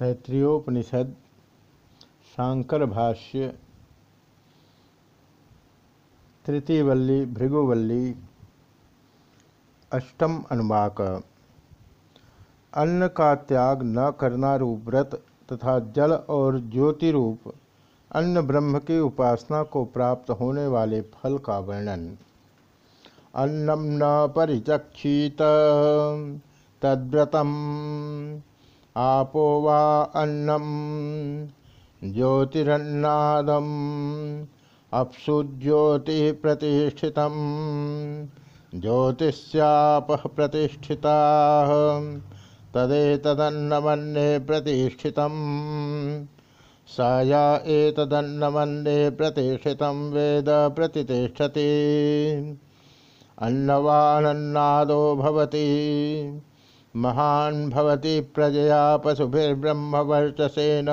तैत्रीयोपनिषद शांकर भाष्य तृतीयवल्ली, भृगुवल्ली, अष्टम अनुवाक। अन्न का त्याग न करना रूप व्रत तथा जल और ज्योति रूप, अन्न ब्रह्म की उपासना को प्राप्त होने वाले फल का वर्णन। अन्नम न परिचक्षित, तद्व्रतम आपो वा अन्नम ज्योतिरन्नादम अप्सु ज्योति प्रतिष्ठित ज्योतिषाप प्रतिष्ठिता तदेतदन्नमन्ये प्रतिष्ठित सा या एतदन्नमन्ये प्रतिष्ठित वेद प्रतिष्ठति। अन्नवानन्नादो भवति। महान भवती प्रजया पशुभिर्ब्रह्मवर्चसेन।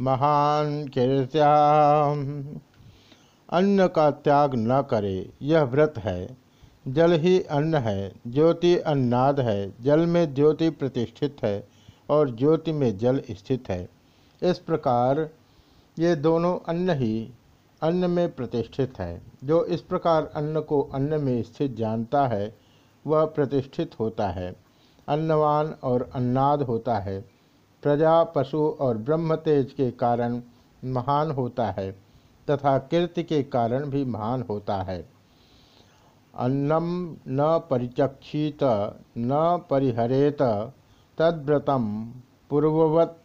महान कीर्त्या अन्न का त्याग न करे, यह व्रत है। जल ही अन्न है, ज्योति अन्नाद है। जल में ज्योति प्रतिष्ठित है और ज्योति में जल स्थित है। इस प्रकार ये दोनों अन्न ही अन्न में प्रतिष्ठित है। जो इस प्रकार अन्न को अन्न में स्थित जानता है वह प्रतिष्ठित होता है, अन्नवान और अन्नाद होता है, प्रजा, पशु और ब्रह्म तेज के कारण महान होता है तथा कीर्ति के कारण भी महान होता है। अन्नम न परिचक्षित, न परिहरेत, तद्व्रतम पूर्ववत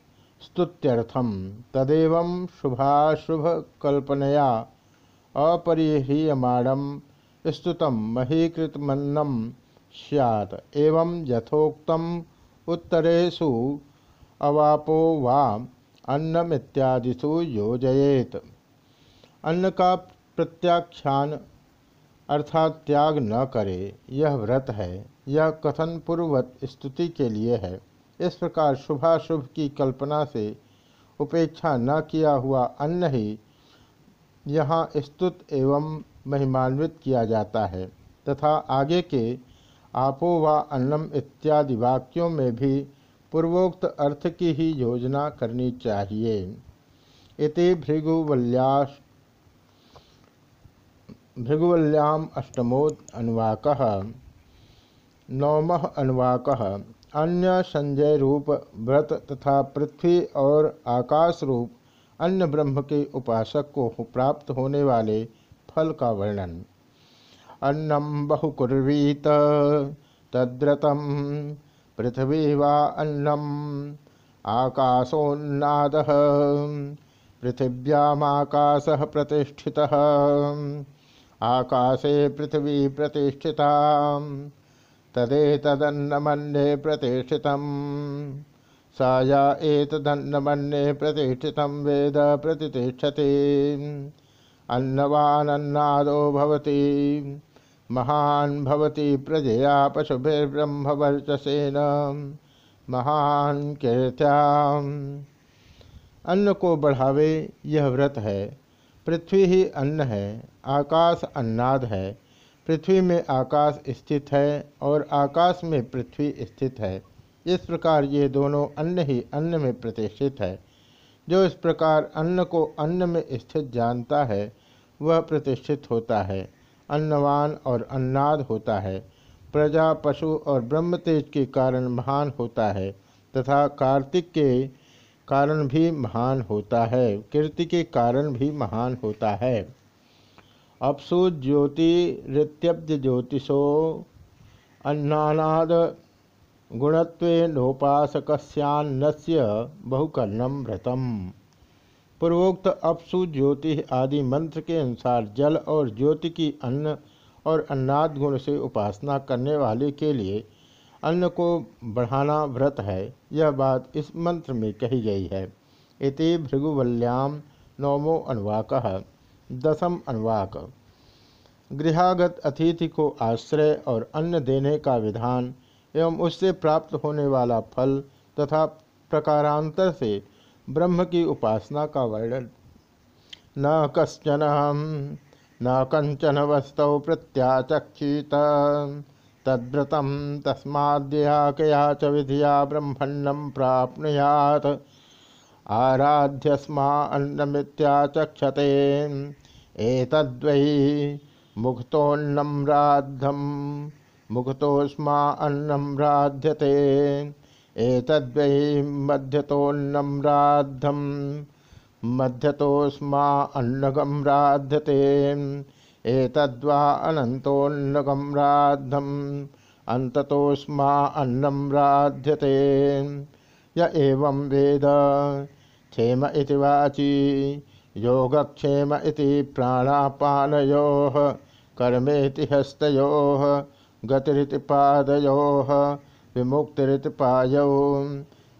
स्तुत्यर्थम तदेव शुभाशुभ कल्पनया अपरिह्रियमाणम स्तुतम महीकृतमन्नम सैत एवं यथोक्तम उत्तरेशु अवापो वा अन्नमित्यादिषु योजयेत। अन्न का प्रत्याख्यान अर्थात त्याग न करे, यह व्रत है, यह कथन पूर्ववत स्तुति के लिए है। इस प्रकार शुभाशुभ की कल्पना से उपेक्षा न किया हुआ अन्न ही यहाँ स्तुत एवं महिमान्वित किया जाता है, तथा आगे के आपो व अन्नम इत्यादि वाक्यों में भी पूर्वोक्त अर्थ की ही योजना करनी चाहिए। इति भृगुवल्यास भृगुवल्याम अष्टमो अनुवाक। नवम अनुवाक। अन्य संजय रूप व्रत तथा पृथ्वी और आकाश रूप अन्य ब्रह्म के उपासक को प्राप्त होने वाले फल का वर्णन। अन्नम बहुकुर्वीत। तद्रतम पृथ्वी वा अन्नम आकाशोन्नाद। पृथिव्याकाश प्रतिष्ठि आकाशे पृथ्वी प्रतिष्ठिता। तदेतदन्नमन्ये प्रतिष्ठित। सा या एतदन्नमन्ये प्रतिष्ठित वेद प्रतिष्ठति। अन्नवानन्नादो भवति। महान भवती प्रजया पशुभिर्ब्रह्मवर्चसेन। महान कीर्त्या अन्न को बढ़ावे यह व्रत है। पृथ्वी ही अन्न है, आकाश अन्नाद है। पृथ्वी में आकाश स्थित है और आकाश में पृथ्वी स्थित है। इस प्रकार ये दोनों अन्न ही अन्न में प्रतिष्ठित है। जो इस प्रकार अन्न को अन्न में स्थित जानता है, वह प्रतिष्ठित होता है। अन्नवान और अन्नाद होता है। प्रजा, पशु और ब्रह्म तेज के कारण महान होता है तथा कार्तिक के कारण भी महान होता है। कीर्ति के कारण भी महान होता है। अपसु ज्योति, ऋत्यब्ज ज्योतिषो, अन्नानाद गुणत्वेनोपासकस्यान्नस्य बहुकर्णम व्रतम। पूर्वोक्त अपसु ज्योति आदि मंत्र के अनुसार जल और ज्योति की अन्न और अन्नाद गुण से उपासना करने वाले के लिए अन्न को बढ़ाना व्रत है। यह बात इस मंत्र में कही गई है। इति भृगुवल्याम नवमो अनुवाक। दसम अनुवाक। गृहागत अतिथि को आश्रय और अन्न देने का विधान एवं उससे प्राप्त होने वाला फल तथा प्रकारांतर से ब्रह्म की उपासना का वर्णन। न कश्चन न कंचन वस्तु प्रत्याचक्षित। तद्व्रतम तस्माद्या च विधिया ब्रह्मण्यम प्राप्नुयात। आराध्यस्मा अन्नमित्याचक्षते। एतद्वै मुक्तोन्नम राधम मुक्तोस्मा अन्नम राध्यते। एतद्वै मध्यतोन्नम राधम मध्यतोस्मा अन्नगम राध्यते। एतद्वा अनन्तोन्नगं राद्धम्, अन्ततोऽस्मा अन्नं राध्यते। य एवं वेद, क्षेम इति वाची, योगक्षेम इति प्राणापानयोः, कर्मेति हस्तयोः, गतिरिति पादयोः विमुक्तिरिति पायौ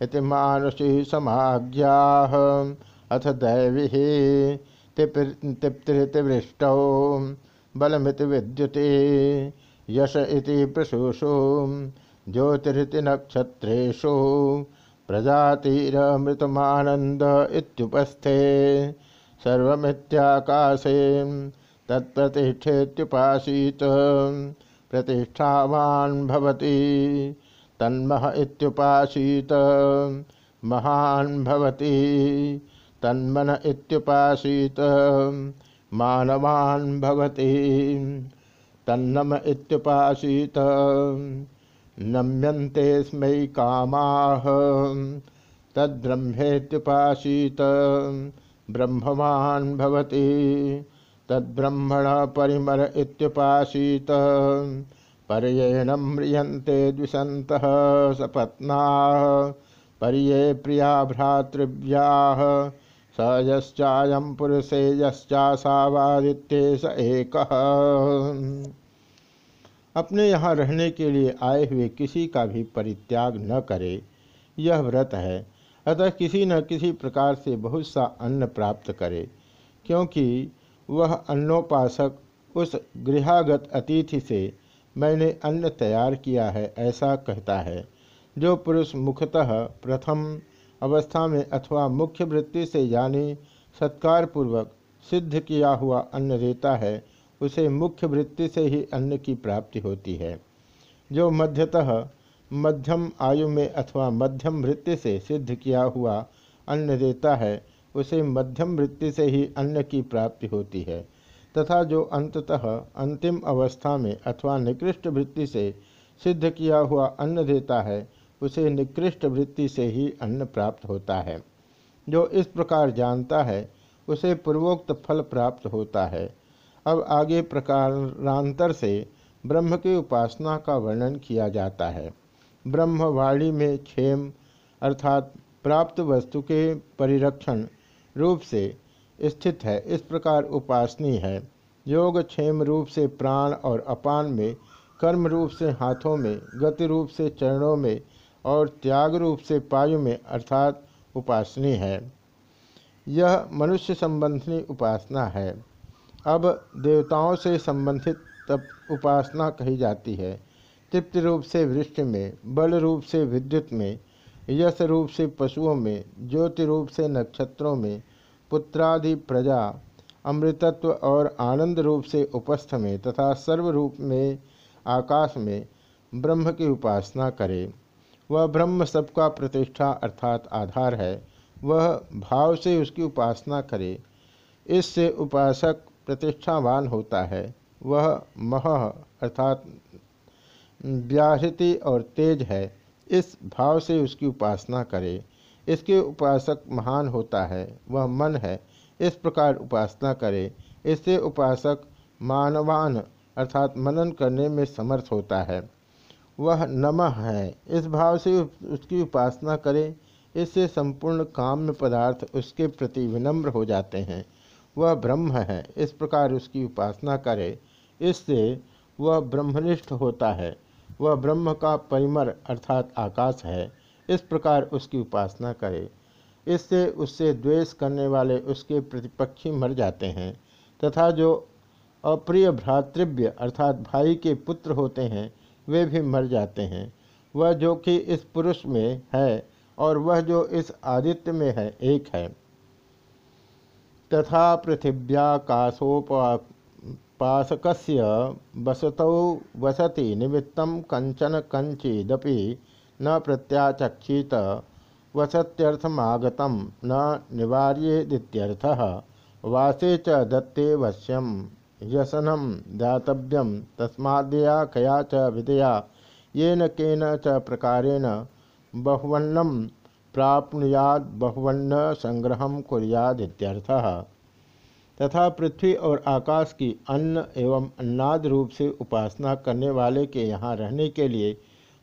इति मानुषी समाज्ञाः। अथ दैवी तिप्तिरितिवृष्टौ बलमिति विद्युति, यश इति प्रसूषु ज्योतिरिति नक्षत्रेषु, प्रजातिरमृतमानन्द इत्युपस्थे, सर्वमित्याकाशे तत्प्रतिष्ठेत्युपासीत प्रतिष्ठावान् भवति। तन्मह महान् भवति। तन्मन इत्युपासीत। मानवान् भवति। तन्नम इत्युपासीत। नम्यन्ते स्मै कामाः। तद्ब्रह्मेत्युपासीत। ब्रह्मवान् भवति। तद्ब्रह्मण परिमर इत्युपासीत। पर्येण म्रियन्ते द्विषन्तः सपत्ना। पर्ये प्रिया भ्रातृव्या। स यश्चायं पुरुषे यश्चासावादित्य स एक। अपने यहाँ रहने के लिए आए हुए किसी का भी परित्याग न करे, यह व्रत है। अतः किसी न किसी प्रकार से बहुत सा अन्न प्राप्त करे, क्योंकि वह अन्नोपासक उस गृहागत अतिथि से मैंने अन्न तैयार किया है, ऐसा कहता है। जो पुरुष मुख्यतः प्रथम अवस्था में अथवा मुख्य वृत्ति से यानी सत्कार पूर्वक सिद्ध किया हुआ अन्न देता है, उसे मुख्य वृत्ति से ही अन्न की प्राप्ति होती है। जो मध्यतः मध्यम आयु में अथवा मध्यम वृत्ति से सिद्ध किया हुआ अन्न देता है, उसे मध्यम वृत्ति से ही अन्न की प्राप्ति होती है। तथा जो अंततः अंतिम अवस्था में अथवा निकृष्ट वृत्ति से सिद्ध किया हुआ अन्न देता है, उसे निकृष्ट वृत्ति से ही अन्न प्राप्त होता है। जो इस प्रकार जानता है, उसे पूर्वोक्त फल प्राप्त होता है। अब आगे प्रकारांतर से ब्रह्म की उपासना का वर्णन किया जाता है। ब्रह्मवाणी में क्षेम अर्थात प्राप्त वस्तु के परिरक्षण रूप से स्थित है। इस प्रकार उपासनी है। योग क्षेम रूप से प्राण और अपान में, कर्म रूप से हाथों में, गति रूप से चरणों में और त्याग रूप से पायु में अर्थात उपासनी है। यह मनुष्य संबंधी उपासना है। अब देवताओं से संबंधित तप उपासना कही जाती है। तृप्ति रूप से वृष्टि में, बल रूप से विद्युत में, यश रूप से पशुओं में, ज्योति रूप से नक्षत्रों में पुत्रादि प्रजा अमृतत्व और आनंद रूप से उपस्थ में तथा सर्व रूप में आकाश में ब्रह्म की उपासना करे। वह ब्रह्म सबका प्रतिष्ठा अर्थात आधार है। वह भाव से उसकी उपासना करे। इससे उपासक प्रतिष्ठावान होता है। वह मह अर्थात व्याहृति और तेज है। इस भाव से उसकी उपासना करे। इसके उपासक महान होता है, वह मन है। इस प्रकार उपासना करे, इससे उपासक मानवान अर्थात मनन करने में समर्थ होता है। वह नमः है, इस भाव से उसकी उपासना करे, इससे संपूर्ण काम्य पदार्थ उसके प्रति विनम्र हो जाते हैं। वह ब्रह्म है, इस प्रकार उसकी उपासना करे, इससे वह ब्रह्मनिष्ठ होता है। वह ब्रह्म का परिमर अर्थात आकाश है। इस प्रकार उसकी उपासना करे। इससे उससे द्वेष करने वाले उसके प्रतिपक्षी मर जाते हैं, तथा जो अप्रिय भ्रातृव्य अर्थात भाई के पुत्र होते हैं, वे भी मर जाते हैं। वह जो कि इस पुरुष में है, और वह जो इस आदित्य में है, एक है। तथा पृथिव्याकाशोपासीत उपासक वसतौ वसति निमित्त कंचन कंचिदपि न प्रत्याचक्षित, वसत्यर्थमागत न निवार्येदित्यर्थः, वासे च दत्ते वश्यम यशनम दातव्यम तस्मादया कया च विदया येन केन च प्रकारेण बहुवन्नम प्राप्नुयाद बहुवन्न संग्रह कुरियादित्यर्थः। तथा पृथ्वी और आकाश की अन्न एवं अन्नाद रूप से उपासना करने वाले के यहाँ रहने के लिए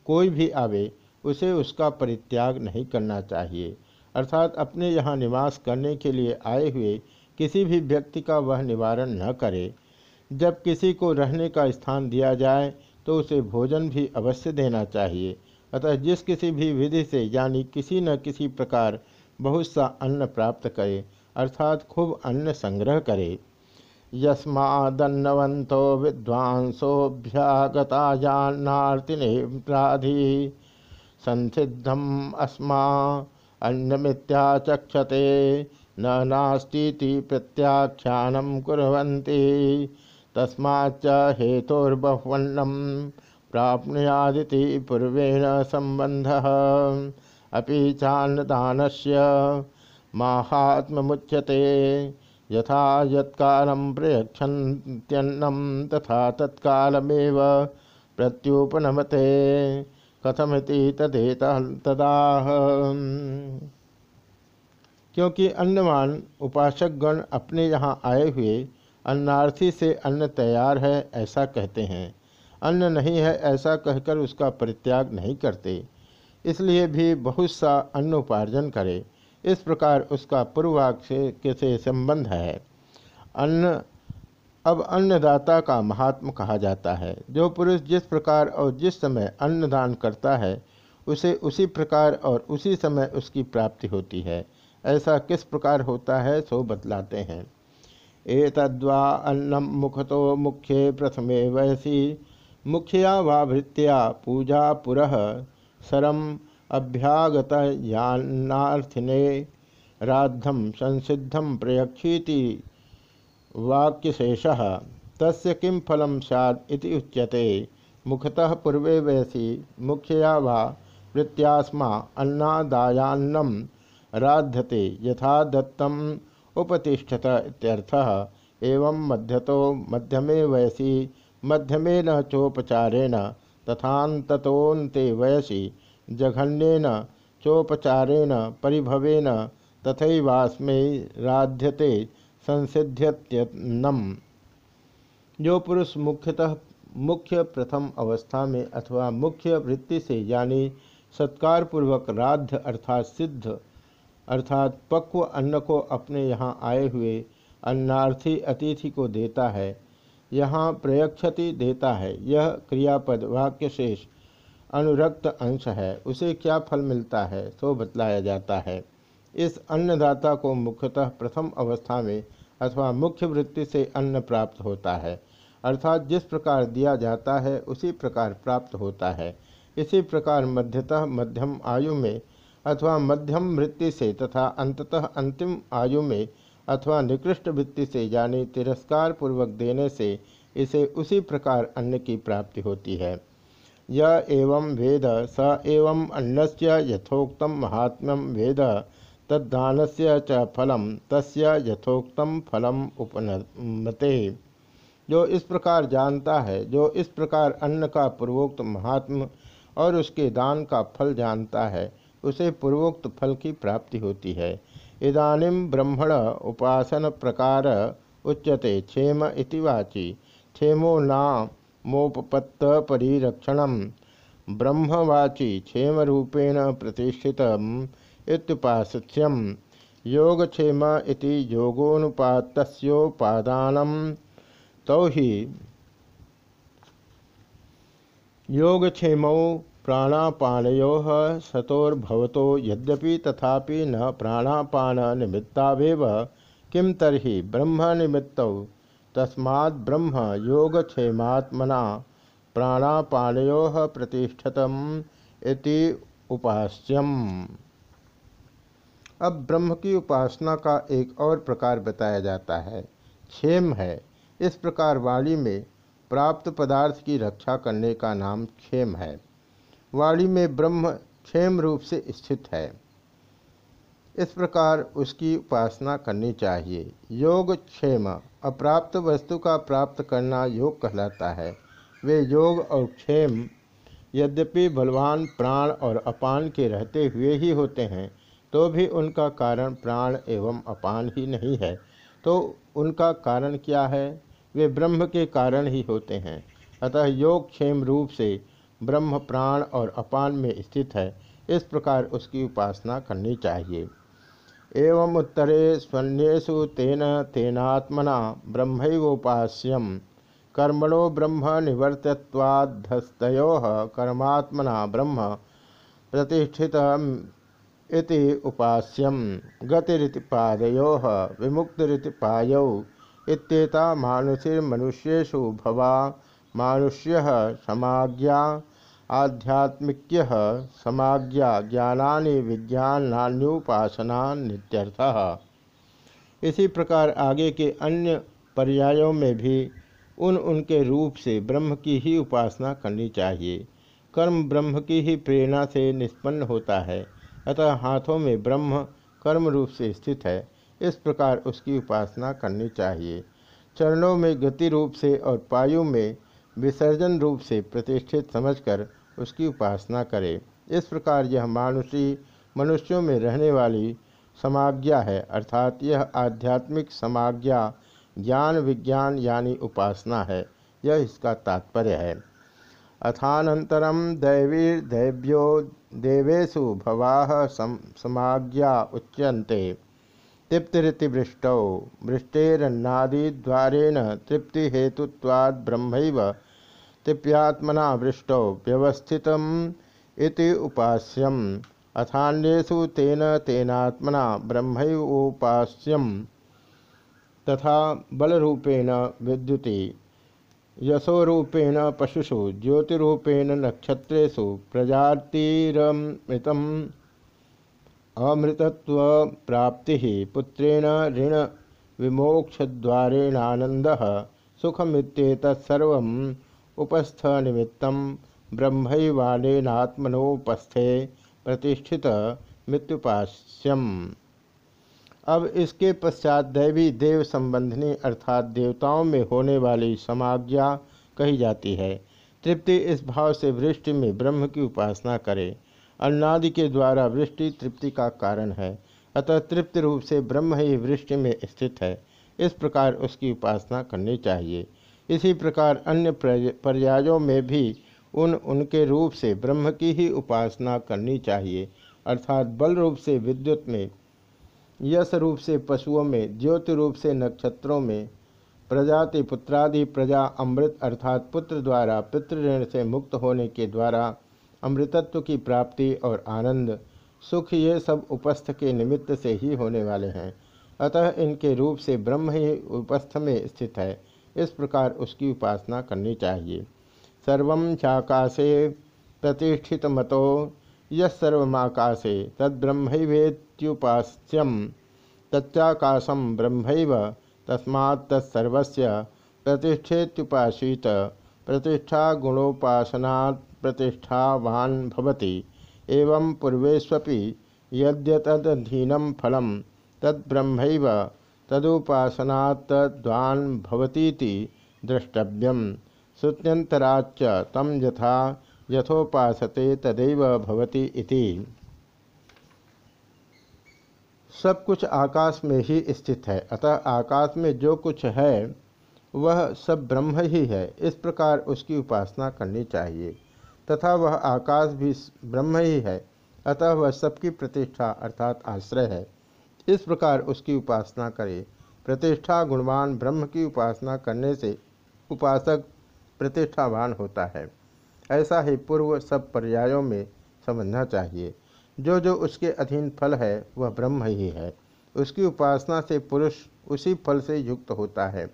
कोई भी आवे उसे उसका परित्याग नहीं करना चाहिए। अर्थात अपने यहाँ निवास करने के लिए आए हुए किसी भी व्यक्ति का वह निवारण न करे। जब किसी को रहने का स्थान दिया जाए तो उसे भोजन भी अवश्य देना चाहिए। अतः जिस किसी भी विधि से यानी किसी न किसी प्रकार बहुत सा अन्न प्राप्त करे, अर्थात खूब अन्न संग्रह करे। यस्मादन्नवंतो विद्वांसोभ्यागतायान्नार्तिनेप्राधि संसिद्धम अस्मा अन्नमित्याचक्षते न नास्ती प्रत्याख्यान कुरंती तस्माच्च हेतुर्बह्वन्नम प्राप्नुयादिति पूर्वेण संबंधः अपि चान्नदान से माहात्मुच्यते यथा यत्कालं प्रयक्षन्त्यन्नं तथा तत्कालमेव प्रत्युपनमते। कथमिति तदेत तदाह। क्योंकि अन्नवान उपासक गण अपने यहाँ आए हुए अन्नार्थी से अन्न तैयार है, ऐसा कहते हैं। अन्न नहीं है, ऐसा कहकर उसका परित्याग नहीं करते। इसलिए भी बहुत सा अन्न उपार्जन करे। इस प्रकार उसका पूर्वाग से से संबंध है। अन्न अब अन्नदाता का महात्म कहा जाता है। जो पुरुष जिस प्रकार और जिस समय अन्नदान करता है, उसे उसी प्रकार और उसी समय उसकी प्राप्ति होती है। ऐसा किस प्रकार होता है, सो बतलाते हैं। एतद्वा अन्नम मुखतो मुख्य प्रथमे वयसी, मुखिया वा भृत्या पूजा पुरः, सरम अभ्यागत यान्नार्थिने राधम संसिद्धम प्रयक्षीति वाक्यशेष, तस्य किं फलम सैद इति उच्यते। मुखतः पूर्वे वयसी मुख्यया वा वृत्त्यास्मा अन्नादायान्नम राध्यते, यथा दत्तम उपतिष्ठत इत्यर्थः। एवं मध्यतो, मध्यमे वयसी मध्यमेन चोपचारेण तथान्ततोन्ते वयसी, जघन्यन चोपचारेण, परिभवेन, तथैवास्मे राध्यते। संसिध्यत्यन्नम जो पुरुष मुख्यतः मुख्य प्रथम अवस्था में अथवा मुख्य वृत्ति से यानी सत्कार पूर्वक राध्य अर्थात सिद्ध अर्थात पक्व अन्न को अपने यहाँ आए हुए अन्नार्थी अतिथि को देता है, यहाँ प्रयक्षति देता है, यह क्रियापद वाक्य शेष अनुरक्त अंश है, उसे क्या फल मिलता है सो बतलाया जाता है। इस अन्नदाता को मुख्यतः प्रथम अवस्था में अथवा मुख्य वृत्ति से अन्न प्राप्त होता है। अर्थात जिस प्रकार दिया जाता है, उसी प्रकार प्राप्त होता है। इसी प्रकार मध्यतः मध्यम आयु में अथवा मध्यम वृत्ति से तथा अंततः अंतिम आयु में अथवा निकृष्ट वृत्ति से यानी तिरस्कार पूर्वक देने से इसे उसी प्रकार अन्न की प्राप्ति होती है। य एवं वेद स एवं अन्नस्य यथोक्त महात्म्यम वेद तद्दान से च फलम, तस्य यथोक्तम फलम उपनमते। जो इस प्रकार जानता है, जो इस प्रकार अन्न का पूर्वोक्त महात्म और उसके दान का फल जानता है, उसे पूर्वोक्त फल की प्राप्ति होती है। इदानीम ब्रह्मण उपासन प्रकार उच्यते क्षेम इति वाची। क्षेमो ना मोपपत्त परिरक्षण ब्रह्मवाची क्षेमरूपेण प्रतिष्ठित इत्युपास्यम योगक्षेम इति योगोनुपातस्योपादान तो ही योगक्षेमौ प्राणापानयो सतोर्भवतो यद्यपि तथापि न प्राणापान निमित्तावेव किम तरी ब्रह्म निमित्तौ तस्मात् ब्रह्म योगक्षेमात्मना प्राणापानयो प्रतिष्ठत इति उपास्यम। अब ब्रह्म की उपासना का एक और प्रकार बताया जाता है। क्षेम है। इस प्रकार वाणी में प्राप्त पदार्थ की रक्षा करने का नाम क्षेम है। वाणी में ब्रह्म क्षेम रूप से स्थित है। इस प्रकार उसकी उपासना करनी चाहिए। योग क्षेम, अप्राप्त वस्तु का प्राप्त करना योग कहलाता है। वे योग और क्षेम यद्यपि बलवान, प्राण और अपान के रहते हुए ही होते हैं तो भी उनका कारण प्राण एवं अपान ही नहीं है। तो उनका कारण क्या है? वे ब्रह्म के कारण ही होते हैं। अतः योग क्षेम रूप से ब्रह्म प्राण और अपान में स्थित है। इस प्रकार उसकी उपासना करनी चाहिए। एवं उत्तरे स्वन्यु तेन तेनात्मना ब्रह्मोपास्यम कर्मणो ब्रह्म निवर्तत्वाधस्तो कर्मात्मना ब्रह्म प्रतिष्ठित इति उपास्यम गतिरितिपादयो विमुक्तिरितिपायौ इत्येता मानुषिर्मनुष्येषु भवा मानुष्य समाज्ञा आध्यात्मिक्य समाज्ञा ज्ञानानि विज्ञानान्युपासना नित्यर्थ। इसी प्रकार आगे के अन्य पर्यायों में भी उन उनके रूप से ब्रह्म की ही उपासना करनी चाहिए। कर्म ब्रह्म की ही प्रेरणा से निष्पन्न होता है। अतः हाथों में ब्रह्म कर्म रूप से स्थित है। इस प्रकार उसकी उपासना करनी चाहिए। चरणों में गति रूप से और पायु में विसर्जन रूप से प्रतिष्ठित समझकर उसकी उपासना करे। इस प्रकार यह मानुषी मनुष्यों में रहने वाली समाज्ञा है, अर्थात यह आध्यात्मिक समाज्ञा, ज्ञान विज्ञान यानी उपासना है। यह इसका तात्पर्य है। अथानंतरम दैवीर्दैव्यो देवेशु भवा समाज्ञा उच्यन्ते। तृप्तिरितिवृष्टौ, वृष्टेरन्नादिद्वारेण तृप्तिहेतुत्वाद् ब्रह्मैव तिप्यात्मना वृष्टौ व्यवस्थित उपास्यम। अथान्यु तेन तेनात्मना ब्रह्मोपास्यम तथा बलरूपेण विद्युति। यशोरूपेण पशुषु, ज्योतिरूपेण नक्षत्रेषु प्रजातिरमृत अमृतत्व प्राप्ति पुत्रेण ऋण विमोक्षद्वारेणानंद सुखमित्येतत्सर्व उपस्थ निमित्त ब्रह्मवालेनात्मनोपस्थे प्रतिष्ठित मृत्युपास्यम। अब इसके पश्चात दैवी देव संबंधनी अर्थात देवताओं में होने वाली समाज्ञा कही जाती है। तृप्ति इस भाव से वृष्टि में ब्रह्म की उपासना करे। अन्नादि के द्वारा वृष्टि तृप्ति का कारण है। अतः तृप्ति रूप से ब्रह्म ही वृष्टि में स्थित है। इस प्रकार उसकी उपासना करनी चाहिए। इसी प्रकार अन्य पर्यायों में भी उन, उनके रूप से ब्रह्म की ही उपासना करनी चाहिए। अर्थात बल रूप से विद्युत में यश रूप से पशुओं में ज्योति रूप से नक्षत्रों में, प्रजाति पुत्रादि प्रजा अमृत अर्थात पुत्र द्वारा पितृऋण से मुक्त होने के द्वारा अमृतत्व की प्राप्ति और आनंद, सुख ये सब उपस्थ के निमित्त से ही होने वाले हैं। अतः इनके रूप से ब्रह्म ही उपस्थ में स्थित है। इस प्रकार उसकी उपासना करनी चाहिए। सर्व चाकाशे प्रतिष्ठित मतो यर्वकाशे तद्ब्रह्मवेत्युपास्यम तच्चाकाशम ब्रह्म तस्मा तत्सर्वस्य प्रतिष्ठेत्युपासीत प्रतिष्ठा गुणोपासना प्रतिष्ठावान भवति। एवं पूर्वेष्वपि यद्यतदधीनं फलं तद्ब्रह्मैव तदुपासनात्वान् भवतीति द्रष्टव्यम श्रुत्यंतराच तम यथा यथोपासते तदैव भवति इति। सब कुछ आकाश में ही स्थित है, अतः आकाश में जो कुछ है, वह सब ब्रह्म ही है। इस प्रकार उसकी उपासना करनी चाहिए। तथा वह आकाश भी ब्रह्म ही है, अतः वह सबकी प्रतिष्ठा अर्थात आश्रय है। इस प्रकार उसकी उपासना करे। प्रतिष्ठा गुणवान ब्रह्म की उपासना करने से उपासक प्रतिष्ठावान होता है। ऐसा ही पूर्व सब पर्यायों में समझना चाहिए। जो जो उसके अधीन फल है, वह ब्रह्म ही है। उसकी उपासना से पुरुष उसी फल से युक्त होता है।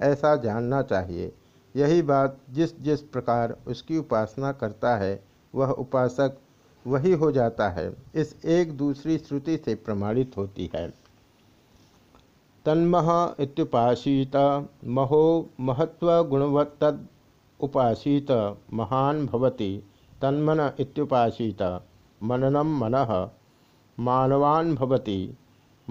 ऐसा जानना चाहिए। यही बात जिस जिस प्रकार उसकी उपासना करता है, वह उपासक वही हो जाता है। इस एक दूसरी श्रुति से प्रमाणित होती है। तन्मह इत्युपासीत, महो महत्वगुणवत्तद उपासीत, महान भवति, तन्मन इत्युपासीत। मननम मन। मानवान भवति,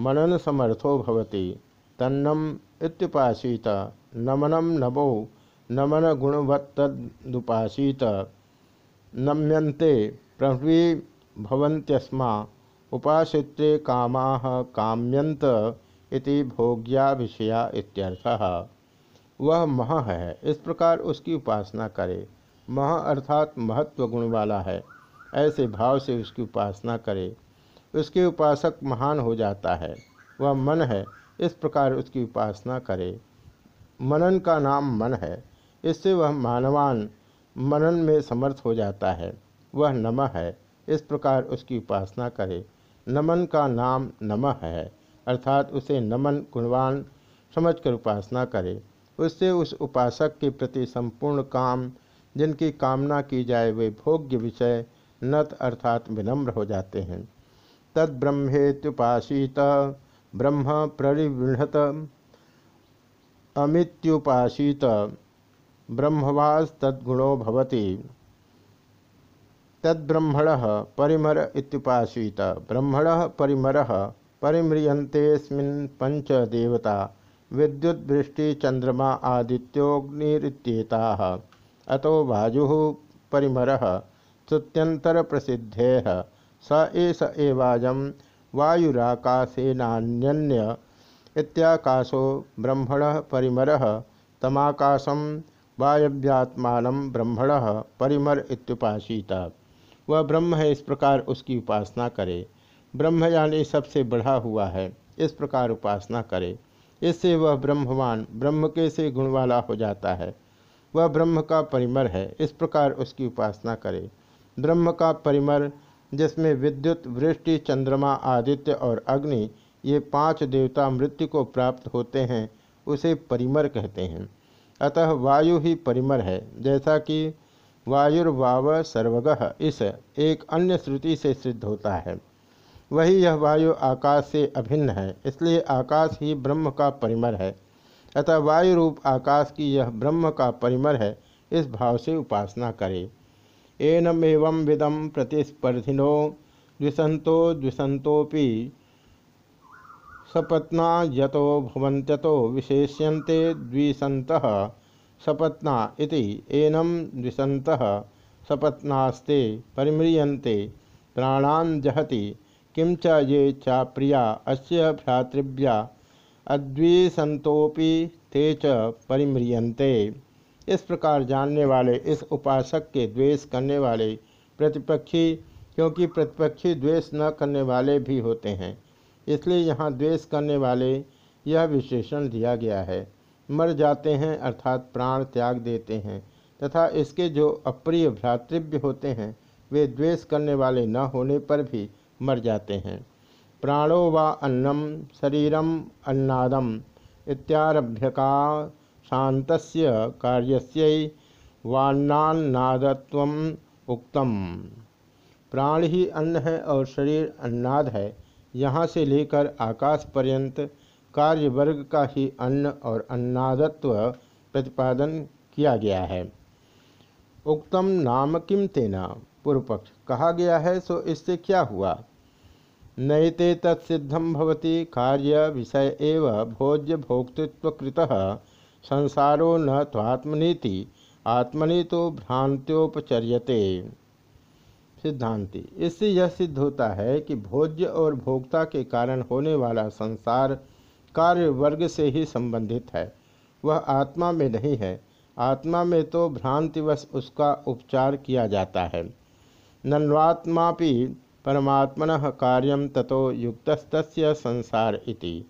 मनन समर्थो भवति। तन्नम इत्युपासीत नमनम नभो नमन गुणवत्तदुपासीत। नम्यन्ते पृथ्वी भवन्त्यस्मा, उपासित्रे कामा काम्यंत इति भोग्या विषया इत्यर्थः। वह मह है, इस प्रकार उसकी उपासना करे। मह अर्थात महत्व गुण वाला है। ऐसे भाव से उसकी उपासना करे, उसके उपासक महान हो जाता है। वह मन है, इस प्रकार उसकी उपासना करे। मनन का नाम मन है, इससे वह मानवान मनन में समर्थ हो जाता है। वह नमः है, इस प्रकार उसकी उपासना करे। नमन का नाम नमः है, अर्थात उसे नमन, गुणवान समझकर उपासना करे। उससे उस उपासक के प्रति संपूर्ण काम, जिनकी कामना की जाए, वे भोग्य विषय नत अर्थात विनम्र हो जाते हैं। तद ब्रह्म प्ररिवृहत अमित्युपासीत, ब्रह्मवास तद्गुणो भवति। तद्ब्रह्मण परिमर इत्युपासीत, ब्रह्मण परिमर परिम्रियंतेस्मिन् पंच देवता, विद्युद्वृष्टि चंद्रमा आदित्योग्निरित्येता अतो वायु परिमर श्रुत्यंतर प्रसिद्धे स एस एवाजम वायुराकाशेनान्य इत्याकाशो ब्रह्मण परिमर तमाकाशम वायव्यात्मा ब्रह्मण परिमर इत्युपासीता वह ब्रह्म है, इस प्रकार उसकी उपासना करे। ब्रह्म यानी सबसे बढ़ा हुआ है, इस प्रकार उपासना करे। इससे वह ब्रह्मवान ब्रह्म के से गुण वाला हो जाता है। वह ब्रह्म का परिमर है, इस प्रकार उसकी उपासना करे। ब्रह्म का परिमर जिसमें विद्युत, वृष्टि, चंद्रमा, आदित्य और अग्नि, ये पाँच देवता मृत्यु को प्राप्त होते हैं, उसे परिमर कहते हैं। अतः वायु ही परिमर है, जैसा कि वायुर्वाव सर्वगह इस एक अन्य श्रुति से सिद्ध होता है। वही यह वायु आकाश से अभिन्न है, इसलिए आकाश ही ब्रह्म का परिमर है। अतः वायु रूप आकाश की यह ब्रह्म का परिमर है, इस भाव से उपासना करे। एनमेव विदम प्रतिस्पर्धिनो द्विसंतो द्विसंतोपि सपत्ना यतो भवन्त्यतो विशेष्यन्ते द्विसन्तः सपत्ना इति एनम द्विसन्तः सपत्नास्ते परिम्रियन्ते, प्राणान् जहति, किं च ये चा प्रिया अस्य भ्रातृव्या अद्विसंतोपि ते च परिम्रियन्ते। इस प्रकार जानने वाले, इस उपासक के द्वेष करने वाले प्रतिपक्षी, क्योंकि प्रतिपक्षी द्वेष न करने वाले भी होते हैं। इसलिए यहाँ द्वेष करने वाले, यह विशेषण दिया गया है। मर जाते हैं, अर्थात प्राण त्याग देते हैं, तथा इसके जो अप्रिय भ्रातृव्य होते हैं, वे द्वेष करने वाले न होने पर भी मर जाते हैं। प्राणो व अन्नम, शरीरम अन्नादम, इत्यारभ्यका शांत कार्यस्य वान्नादत्व उक्तम। प्राण ही अन्न है और शरीर अन्नाद है, यहाँ से लेकर आकाश पर्यंत कार्य वर्ग का ही अन्न और अन्नादत्व प्रतिपादन किया गया है। उक्तम नाम किम तेना? पूर्वपक्ष, कहा गया है, सो इससे क्या हुआ? नैते तत्सिद्धम भवति कार्य विषय एव भोज्य भोक्तृत्वकृत। संसारो न त्वात्मनीति आत्मनि तो भ्रांत्योपचर्यते। सिद्धांति। इससे यह सिद्ध होता है कि भोज्य और भोक्ता के कारण होने वाला संसार कार्य वर्ग से ही संबंधित है। वह आत्मा में नहीं है। आत्मा में तो भ्रांतिवश उसका उपचार किया जाता है। नन्वात्मा परमात्मन कार्यम ततो युक्त संसार इति।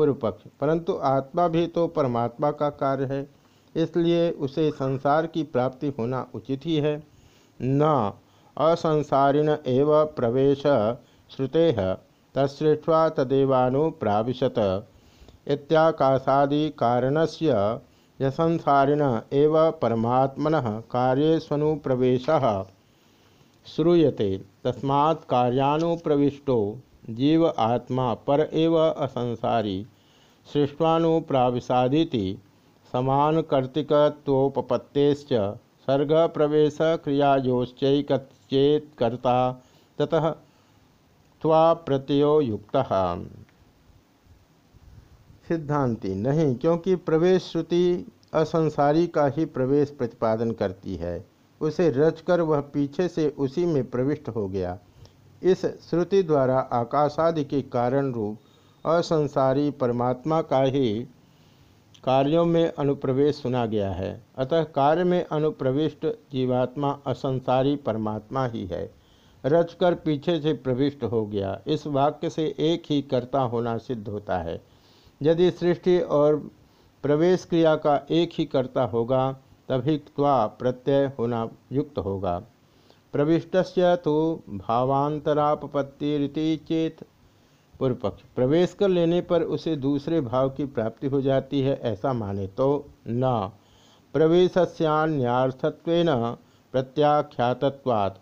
पूर्व पक्ष परंतु आत्मा भी तो परमात्मा का कार्य है, इसलिए उसे संसार की प्राप्ति होना उचित ही है। न असंसारिण एव प्रवेश श्रुते तत्सृष्वा इत्याकाशादि कारणस्य यसंसारिण एव परमात्मन कार्यस्वनुप्रवेशः श्रूयते, तस्मात् कार्यानुप्रविष्टो जीव आत्मा पर एव असंसारी। सृष्टानुप्राविशादी समान कर्तिकोपत्तेश्च सर्ग प्रवेश क्रियायोश्चैकचेत्कर्ता ततः त्वा प्रत्ययो युक्त सिद्धांति, नहीं, क्योंकि प्रवेश श्रुति असंसारी का ही प्रवेश प्रतिपादन करती है। उसे रचकर वह पीछे से उसी में प्रविष्ट हो गया। इस श्रुति द्वारा आकाशादि के कारण रूप, असंसारी परमात्मा का ही कार्यों में अनुप्रवेश सुना गया है। अतः कार्य में अनुप्रविष्ट जीवात्मा असंसारी परमात्मा ही है। रचकर पीछे से प्रविष्ट हो गया। इस वाक्य से एक ही कर्ता होना सिद्ध होता है। यदि सृष्टि और प्रवेश क्रिया का एक ही कर्ता होगा, तभी त्वा प्रत्यय होना युक्त होगा। प्रविष्ट तो भावांतरापत्ति चेत पूर्व पक्ष प्रवेश कर लेने पर उसे दूसरे भाव की प्राप्ति हो जाती है, ऐसा माने तो न। प्रवेशस्यान्यार्थत्वेन प्रत्याख्यातत्वात्,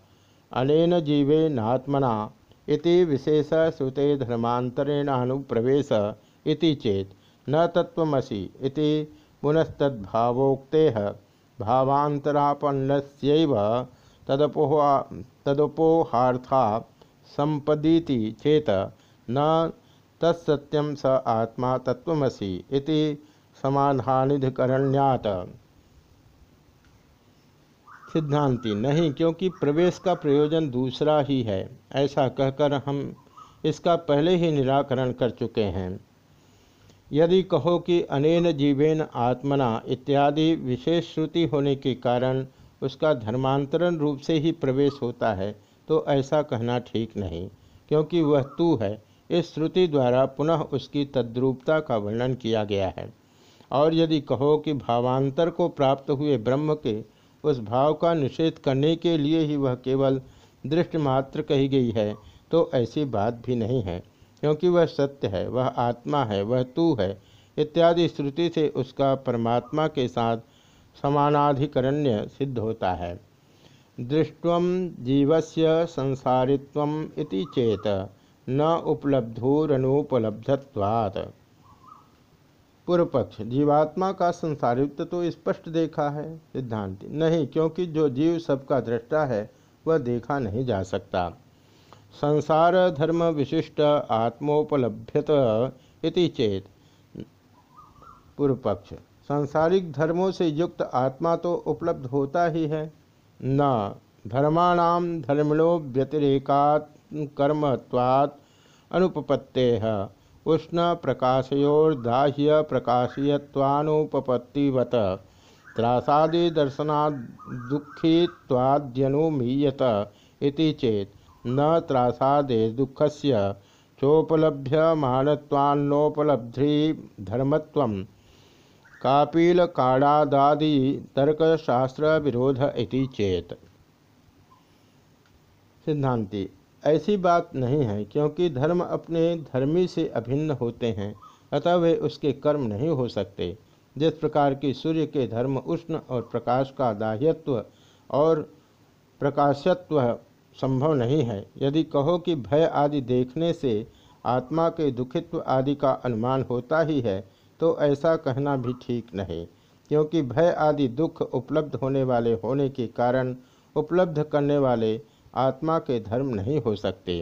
अनेन जीवेनात्मना, इति विशेष श्रुते धर्मांतरेणानुप्रवेश इति चेत। न तत्वसी इति पुनस्तद्भावोक्ते तदपोहा, तदपोहार्था संपदीति चेत न तत्सत्यम स आत्मा तत्वसी इति समाधानिधिकरण्यात। सिद्धांति, नहीं, क्योंकि प्रवेश का प्रयोजन दूसरा ही है, ऐसा कहकर हम इसका पहले ही निराकरण कर चुके हैं। यदि कहो कि अनेन जीवेन आत्मना इत्यादि विशेष श्रुति होने के कारण उसका धर्मांतरण रूप से ही प्रवेश होता है तो ऐसा कहना ठीक नहीं, क्योंकि वह तू है। इस श्रुति द्वारा पुनः उसकी तद्रूपता का वर्णन किया गया है। और यदि कहो कि भावांतर को प्राप्त हुए ब्रह्म के उस भाव का निषेध करने के लिए ही वह केवल दृष्ट मात्र कही गई है तो ऐसी बात भी नहीं है, क्योंकि वह सत्य है, वह आत्मा है, वह तू है, इत्यादि श्रुति से उसका परमात्मा के साथ समानाधिकरण्य सिद्ध होता है। दृष्टव जीवस्य संसारित्व इति चेत, न उपलब्धोरनुपलब्धत्वात्। पूर्व पक्ष जीवात्मा का संसारित्व तो स्पष्ट देखा है, सिद्धांत। नहीं, क्योंकि जो जीव सबका दृष्टा है, वह देखा नहीं जा सकता। संसार धर्म विशिष्ट आत्मोपलभ्यत इति चेत। पूर्व पक्ष सांसारिक धर्मों से युक्त आत्मा तो उपलब्ध होता ही है। न, धर्माणाम धर्मिणो व्यतिरेकात् कर्मत्वात् अनुपपत्ते। उष्ण प्रकाशयोर्दाह्य प्रकाशीयत्वानुपपत्तिवत। त्रासादि दर्शनात् दुखित्वाद्यनुमीयत इति चेत। न त्रासादे दुख से चोपलभ्यमानत्वान्नोपलब्धि धर्मत्व कापील काड़ादादि तर्कशास्त्र विरोध इति चेत। सिद्धांति, ऐसी बात नहीं है क्योंकि धर्म अपने धर्मी से अभिन्न होते हैं, अतः वे उसके कर्म नहीं हो सकते। जिस प्रकार की सूर्य के धर्म उष्ण और प्रकाश का दाह्यत्व और प्रकाशत्व संभव नहीं है, यदि कहो कि भय आदि देखने से आत्मा के दुखित्व आदि का अनुमान होता ही है तो ऐसा कहना भी ठीक नहीं, क्योंकि भय आदि दुख उपलब्ध होने वाले होने के कारण उपलब्ध करने वाले आत्मा के धर्म नहीं हो सकते।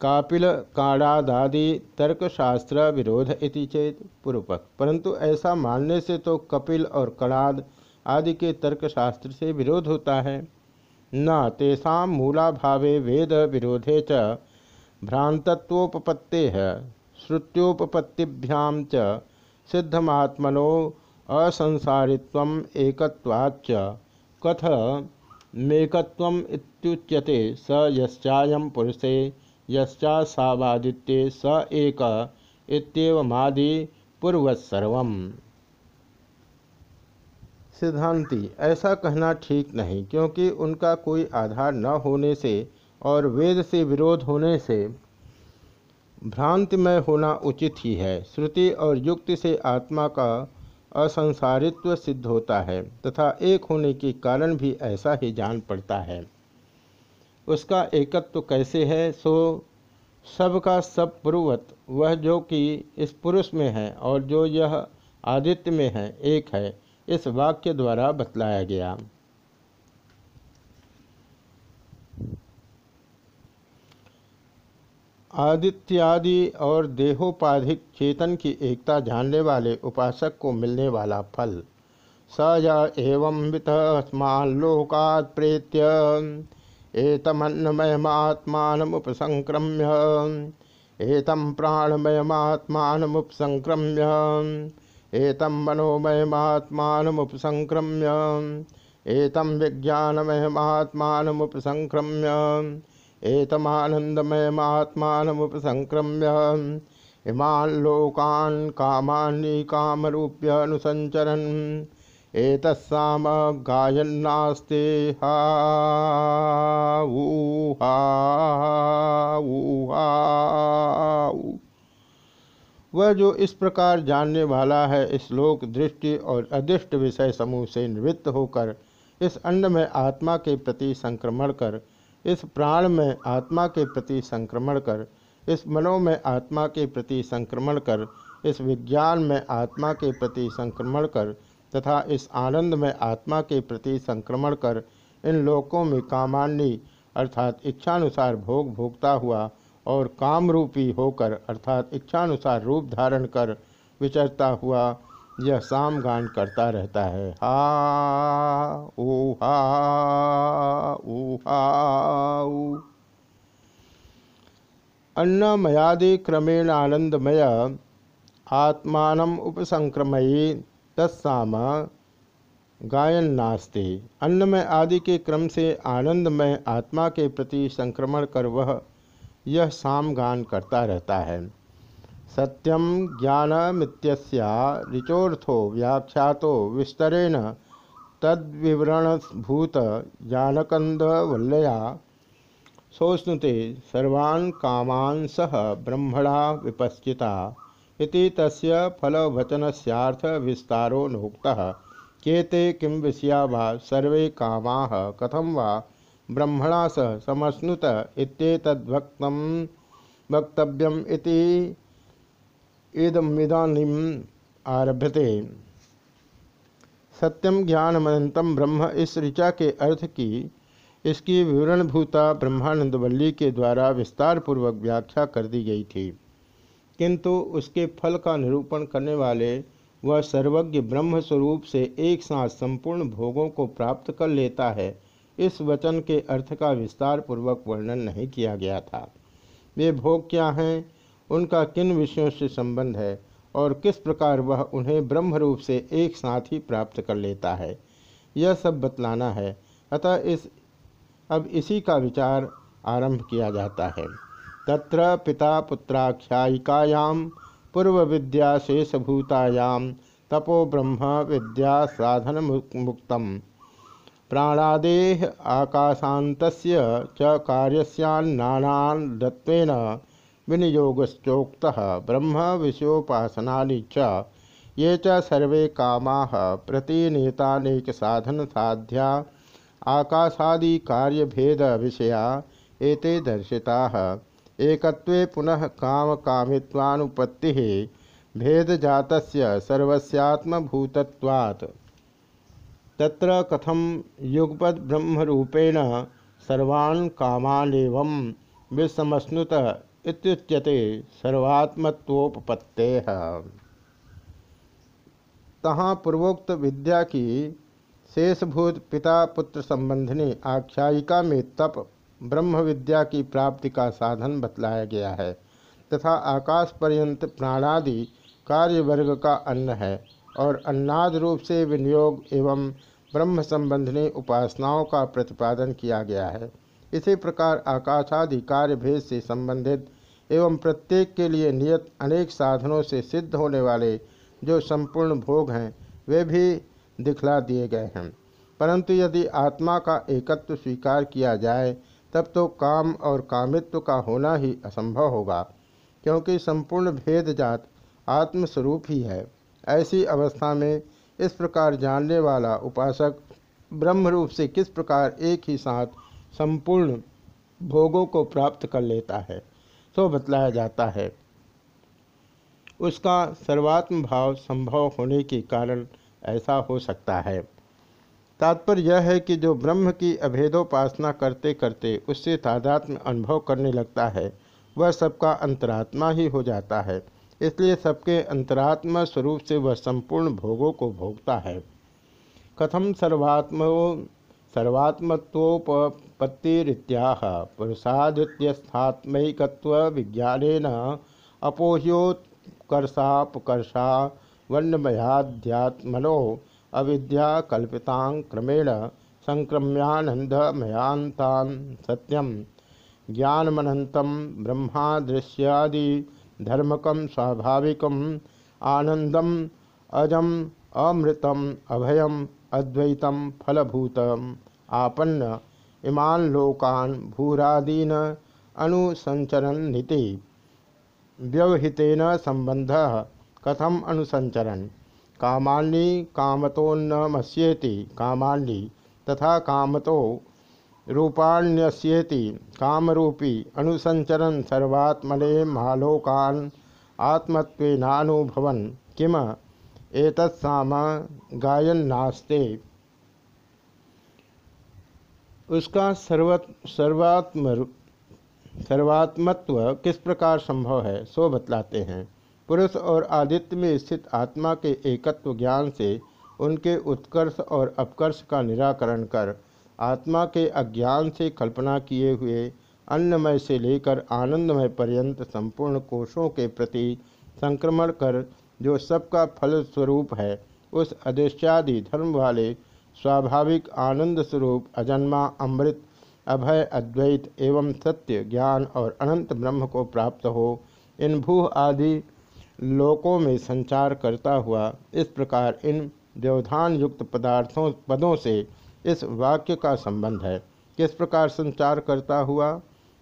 कापिल, काड़ादादि, तर्कशास्त्र विरोध इति चेत पूर्वक। परंतु ऐसा मानने से तो कपिल और कड़ाद आदि के तर्कशास्त्र से विरोध होता है। न तेषा मूलाभावे वेद विरोधे च भ्रांतत्वोपत्ते श्रुत्योपत्तिभ्यां च सिद्धमात्मनो एकत्वाच्च। कथ मेकत्वम स यश्चायं पुरुषे, यश्चासावादित्ये स एक इत्येवमादि पूर्वत्सर्वम्। सिद्धांति, ऐसा कहना ठीक नहीं, क्योंकि उनका कोई आधार न होने से और वेद से विरोध होने से भ्रांतिमय होना उचित ही है। श्रुति और युक्ति से आत्मा का असंसारित्व सिद्ध होता है, तथा एक होने के कारण भी ऐसा ही जान पड़ता है। उसका एकत्व कैसे है, सो सबका सब पूर्वत, वह जो कि इस पुरुष में है और जो यह आदित्य में है, एक है, इस वाक्य द्वारा बतलाया गया। आदित्यादि और देहोपाधिक चेतन की एकता जानने वाले उपासक को मिलने वाला फल। स य एवं वितस्माल्लोकात् प्रेत्य। एतमन्नमयमात्मानमुपसंक्रम्य। एतं प्राणमयमात्मानमुपसंक्रम्य। एतं मनोमयमात्मानमुपसंक्रम्य। एतं विज्ञानमयमात्मानमुपसंक्रम्य। एतमानन्दमयमात्मानमुपसंक्रम्य इमान् लोकान् कामान्नि कामरूप्यनुसञ्चरन्। एतत्साम गायन्नास्ते। हा वह जो इस प्रकार जानने वाला है, इस लोक दृष्टि और अदृष्ट विषय समूह से निवृत्त होकर, इस अंड में आत्मा के प्रति संक्रमण कर इस प्राण में आत्मा के प्रति संक्रमण कर, इस मनो में आत्मा के प्रति संक्रमण कर, इस विज्ञान में आत्मा के प्रति संक्रमण कर, तथा इस आनंद में आत्मा के प्रति संक्रमण कर, इन लोकों में कामान्य अर्थात इच्छानुसार भोग भोगता हुआ और कामरूपी होकर, अर्थात इच्छानुसार रूप धारण कर, विचरता हुआ यह साम गान करता रहता है। हा ऊ हा ऊ हा अन्नमयादि क्रमेण आनंदमय, आत्मान उपसंक्रमयी, तत्साम गायन नास्ते। अन्नमय आदि के क्रम से आनंदमय आत्मा के प्रति संक्रमण कर वह यह साम गान करता रहता है। सत्यम ज्ञानमित्यस्या ऋचोर्थो व्याख्यातो विस्तरेण तद्विवरणभूत जानकंदवल्लया सोष्णुते सर्वान् कामान् सह ब्रह्मणा विपश्चिता इति तस्य फलवचनस्यार्थ विस्तारो नोक्तः केते किं विषया वा सर्वे कामाः कथं वा ब्रह्मणा सह समश्नुत इत्येतद्वक्तं वक्तव्यम् इति इदमिदानीम आरभ्यते सत्यम ज्ञानमनंतम ब्रह्म इस ऋचा के अर्थ की, इसकी विवरणभूता ब्रह्मानंद वल्ली के द्वारा विस्तार पूर्वक व्याख्या कर दी गई थी। किंतु उसके फल का निरूपण करने वाले वह सर्वज्ञ ब्रह्म स्वरूप से एक साथ संपूर्ण भोगों को प्राप्त कर लेता है, इस वचन के अर्थ का विस्तार पूर्वक वर्णन नहीं किया गया था। वे भोग क्या हैं? उनका किन विषयों से संबंध है और किस प्रकार वह उन्हें ब्रह्म रूप से एक साथ ही प्राप्त कर लेता है? यह सब बतलाना है। अतः इस, अब इसी का विचार आरंभ किया जाता है। तत्र पिता पुत्राख्यायिकायाम पूर्व विद्या शेषभूतायाम तपो ब्रह्म विद्या साधन मुक्तम। प्राणादेह आकाशात च कार्यस्यान्नानादत्वेन विनियोगश्चोक्त ब्रह्म विषयोपासना च। ये च सर्वे साधन आकाशादि कार्यभेद विषया एते दर्शिता। एकत्वे पुनः काम कामित्वानुपत्ति भेद जातस्य सर्वस्यात्मभूतत्वात्। तत्र कथम युगपद ब्रह्मरूपेण सर्वान् विसमश्नुत इत्युच्यते सर्वात्मत्वोपत्ते तहाँ पूर्वोक्त विद्या की शेषभूत पिता पुत्र संबंधिनी आख्यायिका में तप, ब्रह्म विद्या की प्राप्ति का साधन बतलाया गया है, तथा आकाश पर्यंत प्राणादि कार्य वर्ग का अन्न है, और अन्नाद रूप से विनियोग एवं ब्रह्म संबंधनी उपासनाओं का प्रतिपादन किया गया है। इसी प्रकार आकाशादि कार्य भेद से संबंधित एवं प्रत्येक के लिए नियत अनेक साधनों से सिद्ध होने वाले जो संपूर्ण भोग हैं, वे भी दिखला दिए गए हैं। परंतु यदि आत्मा का एकत्व स्वीकार किया जाए, तब तो काम और कामित्व का होना ही असंभव होगा, क्योंकि संपूर्ण भेद जात आत्मस्वरूप ही है। ऐसी अवस्था में इस प्रकार जानने वाला उपासक ब्रह्म रूप से किस प्रकार एक ही साथ संपूर्ण भोगों को प्राप्त कर लेता है, सो बतलाया जाता है। उसका सर्वात्म भाव संभव होने के कारण ऐसा हो सकता है। तात्पर्य यह है कि जो ब्रह्म की अभेदोपासना करते करते उससे तादात्म्य अनुभव करने लगता है, वह सबका अंतरात्मा ही हो जाता है। इसलिए सबके अंतरात्मा स्वरूप से वह संपूर्ण भोगों को भोगता है। कथम सर्वात्म सर्वात्मत्वोपत्तिरित्याह पुरुषादित्यस्थात्मकत्व विज्ञान अपोह्योत्कर्षापकर्षा वर्णमयाध्यात्मनो अविद्या कल्पितां क्रमेण संक्रम्यानंदमयांतान सत्यम ज्ञानमनंतम ब्रह्मादृश्यादि धर्मकम आनंदम अजम अमृतम अभयम अद्वैतम फलभूतम आपन्न इमान लोकान भूरादीन अनुसंचरन नीति। व्यवहितेन संबंध कथम अनुसंचरण कामान्नी कामतोन्नमस्येति, कामान्नी तथा कामतो रूपाण्यस्येति, कामरूपी अनुसंचरण सर्वात्मने महालोकान आत्मत्वेनानुभवन। किम? एतत्साम गायन नास्ते। उसका सर्व सर्वात्म सर्वात्मत्व किस प्रकार संभव है, सो बतलाते हैं। पुरुष और आदित्य में स्थित आत्मा के एकत्व ज्ञान से उनके उत्कर्ष और अपकर्ष का निराकरण कर, आत्मा के अज्ञान से कल्पना किए हुए अन्नमय से लेकर आनंदमय पर्यंत संपूर्ण कोषों के प्रति संक्रमण कर, जो सबका फल स्वरूप है, उस अदृश्यादि धर्म वाले स्वाभाविक आनंद स्वरूप अजन्मा, अमृत, अभय, अद्वैत एवं सत्य, ज्ञान और अनंत ब्रह्म को प्राप्त हो, इन भू आदि लोकों में संचार करता हुआ इस प्रकार इन व्यवधान युक्त पदार्थों, पदों से इस वाक्य का संबंध है। किस प्रकार संचार करता हुआ?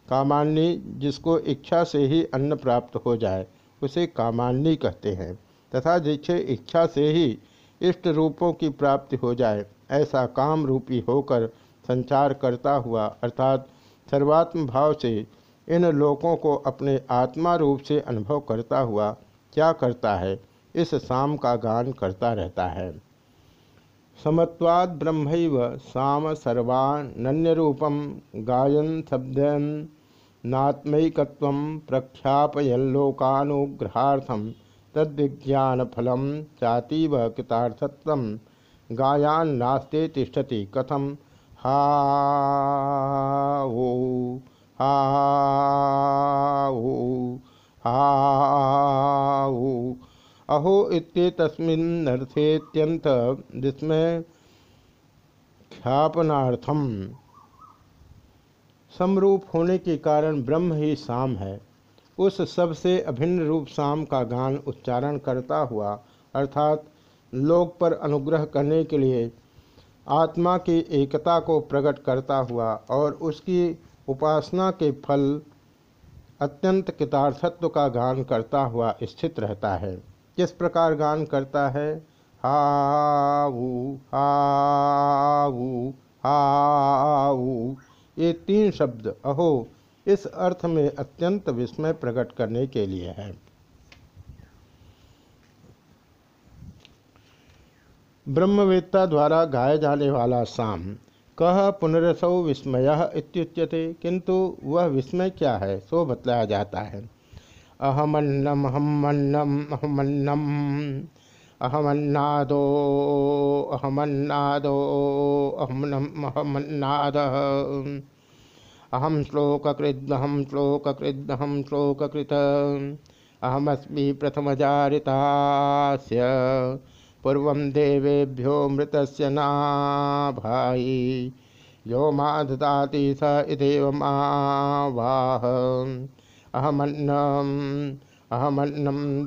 कामान्नी, जिसको इच्छा से ही अन्न प्राप्त हो जाए, उसे कामान्नी कहते हैं, तथा जिसे इच्छा से ही इष्ट रूपों की प्राप्ति हो जाए ऐसा काम रूपी होकर संचार करता हुआ, अर्थात सर्वात्म भाव से इन लोकों को अपने आत्मा रूप से अनुभव करता हुआ क्या करता है, इस शाम का गान करता रहता है। समत्वाद ब्रह्म साम सर्वान्य रूपम गायन शब्दन नात्मकत्व प्रख्यापयल्लोकानुग्रहार्थम फल चातीव कृतार्थत्व गायान्नास्ते तिष्ठति कथम हा वो हा, ओ हा, ओ। अहो इत्येतस्मिन्नर्थेत्यंत विस्मय ख्यापनार्थम। समरूप होने के कारण ब्रह्म ही शाम है। उस सबसे अभिन्न रूप शाम का गान उच्चारण करता हुआ, अर्थात लोक पर अनुग्रह करने के लिए आत्मा की एकता को प्रकट करता हुआ और उसकी उपासना के फल अत्यंत कृतार्थत्व का गान करता हुआ स्थित रहता है। किस प्रकार गान करता है? हा हाऊ हाऊ ये तीन शब्द अहो, इस अर्थ में अत्यंत विस्मय प्रकट करने के लिए है। ब्रह्मवेत्ता द्वारा गाया जाने वाला साम, कह पुनरसौ विस्मय इत्युच्यते, किंतु वह विस्मय क्या है, सो बतलाया जाता है। अहमन्नम अहमन्नम अहमन्नम अहमन्नादो अहमन्नादो, अहमनम अहमन्नाद अहम श्लोककृदहम श्लोककृदहम श्लोककृत। अहमस्मी प्रथमजारितास्य। पूर्व देवेभ्यो मृत नाभाई। यो मा ददाति स इदेव मावाह। अहमन्नम अहमन्नम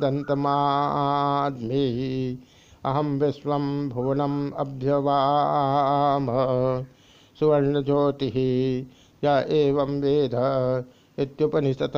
अहम विश्व भुवनम अभ्यवाम। सुवर्णज्योति, या एवं वेद इत्युपनिषद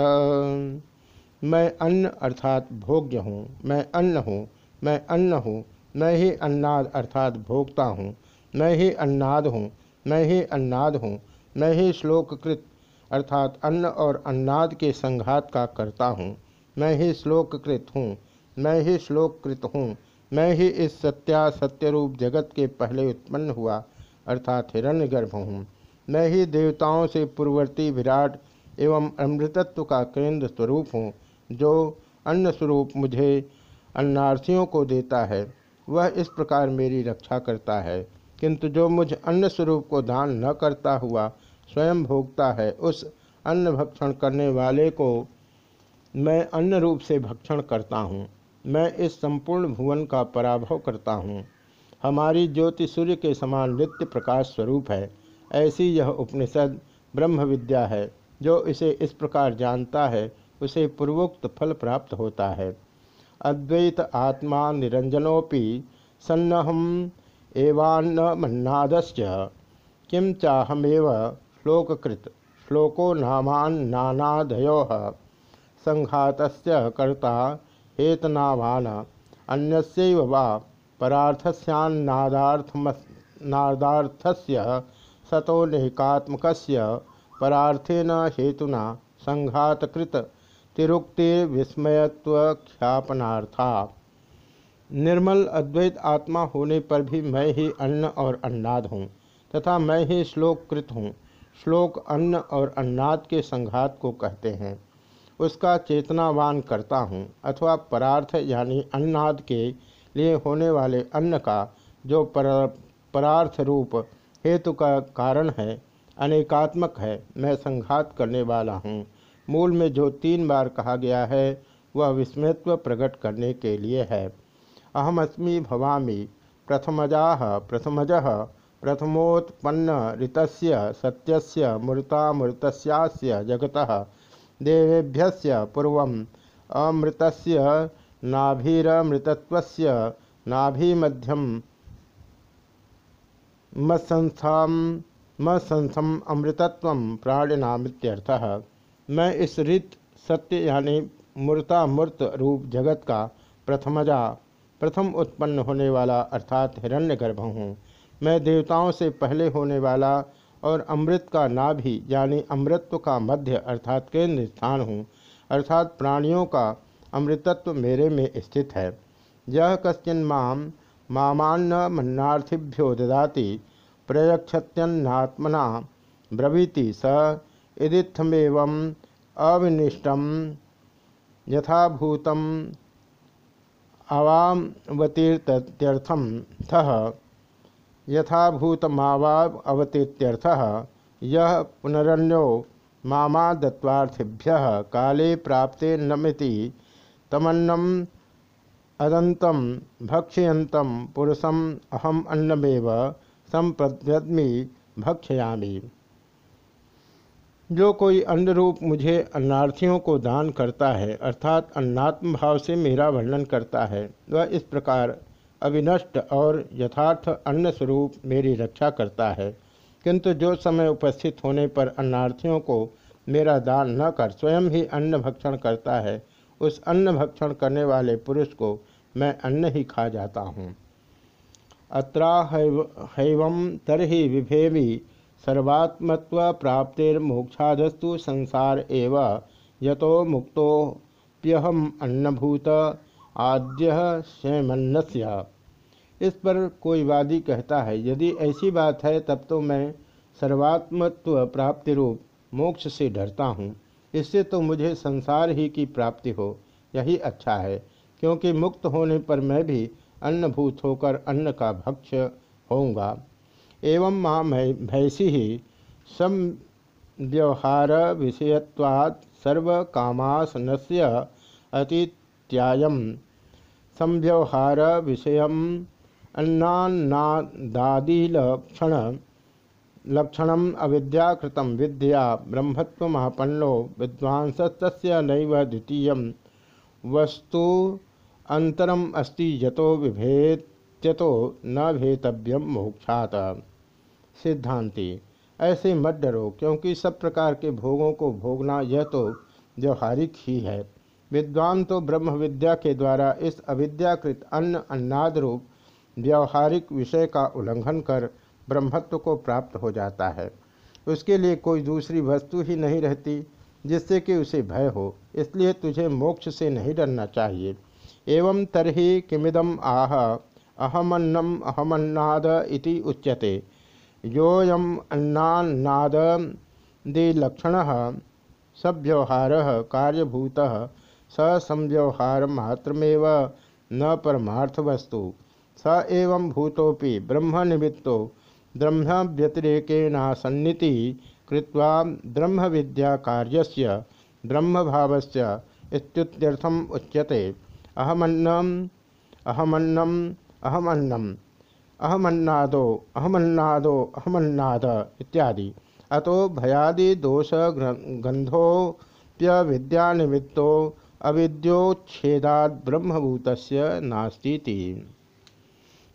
मैं अन्न अर्थात भोग्य हूँ, मैं अन्न हूँ, मैं अन्न हूँ मैं ही अन्नाद अर्थात भोगता हूँ। मैं ही अन्नाद हूँ। मैं ही अन्नाद हूँ। मैं ही श्लोककृत अर्थात अन्न और अन्नाद के संघात का करता हूँ। मैं ही श्लोककृत हूँ। मैं ही श्लोककृत हूँ। मैं ही इस सत्या सत्यरूप जगत के पहले उत्पन्न हुआ अर्थात हिरण्यगर्भ हूँ। मैं ही देवताओं से पूर्ववर्ती विराट एवं अमृतत्व का केंद्र स्वरूप हूँ, जो अन्न स्वरूप मुझे अन्नार्थियों को देता है। वह इस प्रकार मेरी रक्षा करता है। किंतु जो मुझ अन्न स्वरूप को दान न करता हुआ स्वयं भोगता है, उस अन्न भक्षण करने वाले को मैं अन्न रूप से भक्षण करता हूँ। मैं इस संपूर्ण भुवन का पराभव करता हूँ। हमारी ज्योति सूर्य के समान नित्य प्रकाश स्वरूप है। ऐसी यह उपनिषद ब्रह्म विद्या है। जो इसे इस प्रकार जानता है, उसे पूर्वोक्त फल प्राप्त होता है। अद्वैत आत्मा निरंजनोपि सन्नहम एवान्न मन्नादश्च किम चाहमेव श्लोककृत श्लोको नामान्नादयो संघात कर्ता हेतनावान अन्यस्यैव वा परार्थस्यान्नादार्थमनादार्थस्य सतोनिकात्मक परार्थेन हेतुना संघातकृत। तिरुक्ति विस्मयत्वख्यापनार्था निर्मल अद्वैत आत्मा होने पर भी मैं ही अन्न और अन्नाद हूँ, तथा मैं ही श्लोककृत हूँ। श्लोक अन्न और अन्नाद के संघात को कहते हैं। उसका चेतनावान करता हूँ, अथवा परार्थ यानी अन्नाद के लिए होने वाले अन्न का, जो पर, परार्थ रूप हेतु का कारण है, अनेकात्मक है, मैं संघात करने वाला हूँ। मूल में जो तीन बार कहा गया है, वह विस्मयत्व प्रकट करने के लिए है। अहमस्मी भवामी, प्रथमजा प्रथमज, प्रथमोत्पन्न ऋत सत्य मूर्तामृतस्यास्य जगत देवेभ्य पूर्व अमृत नाभीरमृतत्व नाभीमध्यम मत्संस्था मत्संस्थम अमृतत्व प्राणिनामित्यर्थः। मैं इस रीत सत्य यानी मूर्तामूर्त रूप जगत का प्रथमजा, प्रथम उत्पन्न होने वाला अर्थात हिरण्यगर्भ हूँ। मैं देवताओं से पहले होने वाला और अमृत का नाभि यानी अमृतत्व का मध्य अर्थात केंद्र स्थान हूँ, अर्थात प्राणियों का अमृतत्व मेरे में स्थित है। यह कश्चिन माम मामान्न मन्नार्थिभ्यो ददाति, प्रयक्षत्यन्नात्मना ब्रवीति स इदित्थमेव अविनिष्टम यथाभूत अवावतीर्थ्यर्थम थह यथाभूतमावावतीत्यर्थः यह पुनरन्यो मामा काले प्राप्ते नमिति तमन्नम अदंतम भक्ष्यंतम पुरुषम अहम अन्नमेव संप्रद्यमी भक्षयामी। जो कोई अन्न रूप मुझे अन्नार्थियों को दान करता है, अर्थात अन्नात्म भाव से मेरा वर्णन करता है, वह इस प्रकार अविनष्ट और यथार्थ अन्न स्वरूप मेरी रक्षा करता है। किंतु जो समय उपस्थित होने पर अन्नार्थियों को मेरा दान न कर स्वयं ही अन्न भक्षण करता है, उस अन्न भक्षण करने वाले पुरुष को मैं अन्न ही खा जाता हूँ। अत्रा हैवम तरही विभेवी सर्वात्मत्व प्राप्तिर्मोक्षादस्तु संसार एव, यतो मुक्तोप्यहम अन्नभूत आद्य शैमन्नस्य इस पर कोई वादी कहता है, यदि ऐसी बात है, तब तो मैं सर्वात्मत्व प्राप्ति रूप मोक्ष से डरता हूँ। इससे तो मुझे संसार ही की प्राप्ति हो, यही अच्छा है, क्योंकि मुक्त होने पर मैं भी अन्नभूत होकर अन्न का भक्ष्य होऊँगा। एवं माँ भैसी ही संव्यवहार विषयत्वात् सर्वकामासन से अतीत्यायम। संव्यवहार विषय अन्नादादिलक्षण लक्षण अविद्यात विद्या ब्रह्मत्वमापन्नो विद्वांसस्य नैव वस्तु अंतरम अस्ति यतो विभेत्यतो न भेतव्यम मोक्षात। सिद्धांति। ऐसे मत डरो, क्योंकि सब प्रकार के भोगों को भोगना यह तो व्यवहारिक ही है। विद्वान तो ब्रह्म विद्या के द्वारा इस अविद्याकृत अन्न अन्नाद रूप व्यवहारिक विषय का उल्लंघन कर ब्रह्मत्व को प्राप्त हो जाता है। उसके लिए कोई दूसरी वस्तु ही नहीं रहती, जिससे कि उसे भय हो। इसलिए तुझे मोक्ष से नहीं डरना चाहिए। एवं तरही किमिदम आह, अहमन्नम अहमन्नाद इति उच्यते। योयम अन्नाद लक्षण सव्यवहार कार्यभूत, स संव्यवहार मात्रमेव न परमार्थ वस्तु स एवं भूतोपि ब्रह्म निमित्तो ब्रह्म व्यतिरेकेनासन्निति कृत्वा ब्रह्म विद्या कार्यस्य ब्रह्म भावस्य इत्युत्यर्थम उच्यते। अहमन्नम अहमन्नम अहमन्नम अहमन्नादो अहमन्नादो, अहमन्नाद इत्यादि। अतो भयादि दोष गंधोप्य विद्या निमित्तो अविद्योच्छेदाद ब्रह्मभूत नास्ती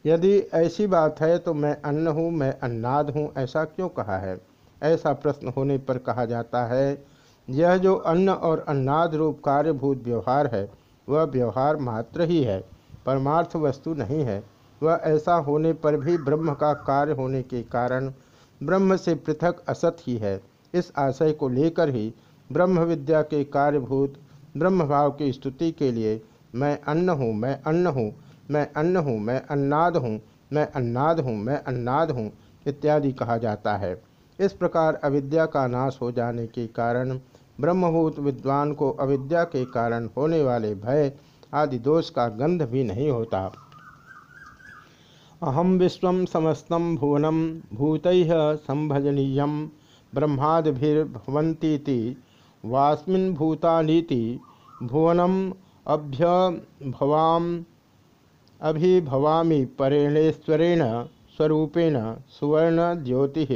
यदि ऐसी बात है तो मैं अन्न हूँ, मैं अन्नाद हूँ, ऐसा क्यों कहा है? ऐसा प्रश्न होने पर कहा जाता है, यह जो अन्न और अन्नाद रूप कार्यभूत व्यवहार है, वह व्यवहार मात्र ही है, परमार्थ वस्तु नहीं है। वह ऐसा होने पर भी ब्रह्म का कार्य होने के कारण ब्रह्म से पृथक असत ही है। इस आशय को लेकर ही ब्रह्म विद्या के कार्यभूत ब्रह्म भाव की स्तुति के लिए मैं अन्न हूँ, मैं अन्न हूँ, मैं अन्न हूँ, मैं अन्नाद हूँ, मैं अन्नाद हूँ, मैं अन्नाद हूँ इत्यादि कहा जाता है। इस प्रकार अविद्या का नाश हो जाने के कारण, ब्रह्मभूत विद्वान को अविद्या के कारण होने वाले भय आदि दोष का गंध भी नहीं होता। अहम विश्व समस्त भुवनम भूत संभजनीय ब्रह्मादिर्भवंती वास्मिन् भूतानीति भुवनम अभ्यभवाम अभिभवामी परेणेश्वरेण स्वरूपेण सुवर्ण ज्योति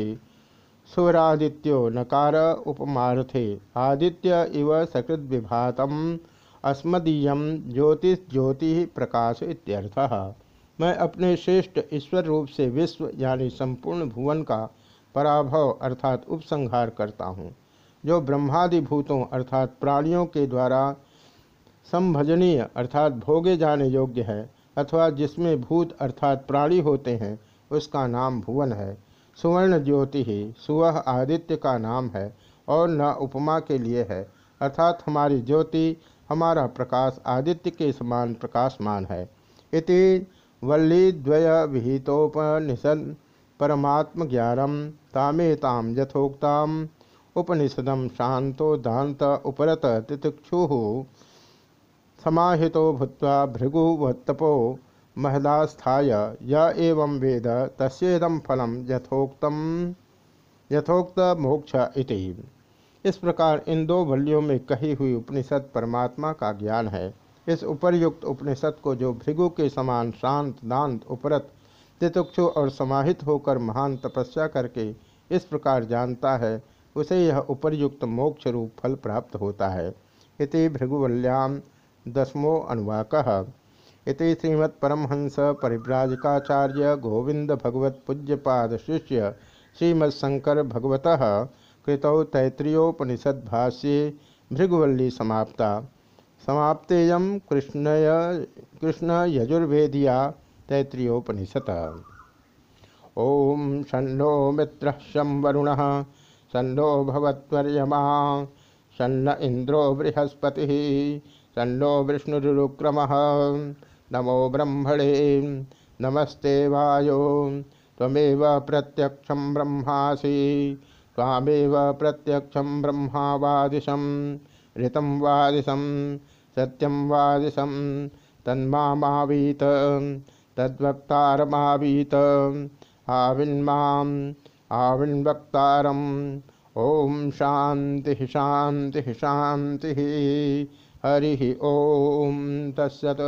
सुरादित्यो नकार उपमारथे आदित्य इव सकृत विभातम अस्मदीय ज्योतिष ज्योति प्रकाश इत्यर्थः। मैं अपने श्रेष्ठ ईश्वर रूप से विश्व, यानी संपूर्ण भुवन का पराभव, अर्थात उपसंहार करता हूँ, जो ब्रह्मादि भूतों अर्थात प्राणियों के द्वारा संभजनीय, अर्थात भोगे जाने योग्य है, अथवा जिसमें भूत, अर्थात प्राणी होते हैं, उसका नाम भुवन है। सुवर्ण ज्योति ही सुवह आदित्य का नाम है, और न उपमा के लिए है, अर्थात हमारी ज्योति, हमारा प्रकाश आदित्य के समान प्रकाशमान है। इति वल्लीद्वय विहितोपनिषद परमात्म ज्ञानम तामेताम यथोक्ताम उपनिषदम शांतो दात उपरत तितिक्षु समाहितो भूत्वा भृगुवत्तपो महदास्थाय य एवं वेद तस्ेदम फलम यथोक्त यथोक्त मोक्ष इति। इस प्रकार इन दो बलियों में कही हुई उपनिषद परमात्मा का ज्ञान है। इस उपर्युक्त उपनिषद को जो भृगु के समान शांत, दांत, उपरत, तितुक्षु और समाहित होकर महान तपस्या करके इस प्रकार जानता है, उसे यह उपर्युक्त मोक्ष रूप फल प्राप्त होता है। इति भृगुवल्याम दसमो अनुवाक। इति श्रीमत्परमहंस परिव्राजकाचार्य गोविंद भगवत पूज्यपाद शिष्य श्रीमत्शंकर भगवत कृतौ तैत्रीयोपनिषद भाष्ये भृगुवल्ली समाप्ता। समाप्तेय कृष्णय कृष्ण यजुर्वेदिया तैत्रीयोपनिषद ओम शन्नो मित्र शं वरुण सन्नो भवत्वर्यमा सन्न इंद्रो बृहस्पति सन्नो विष्णुरुक्रम नमो ब्रह्मणे, नमस्ते वायो तमेव प्रत्यक्ष ब्रह्मासि तामेव प्रत्यक्ष ब्रह्मावादिशं, ऋतं वादिशं सत्यं वादिशम तन्मावीत तद्वक्तारमावीत। आविन्माम आविन्वक्तारम ओम शांति शांति शांति हरि ओम तत्सत।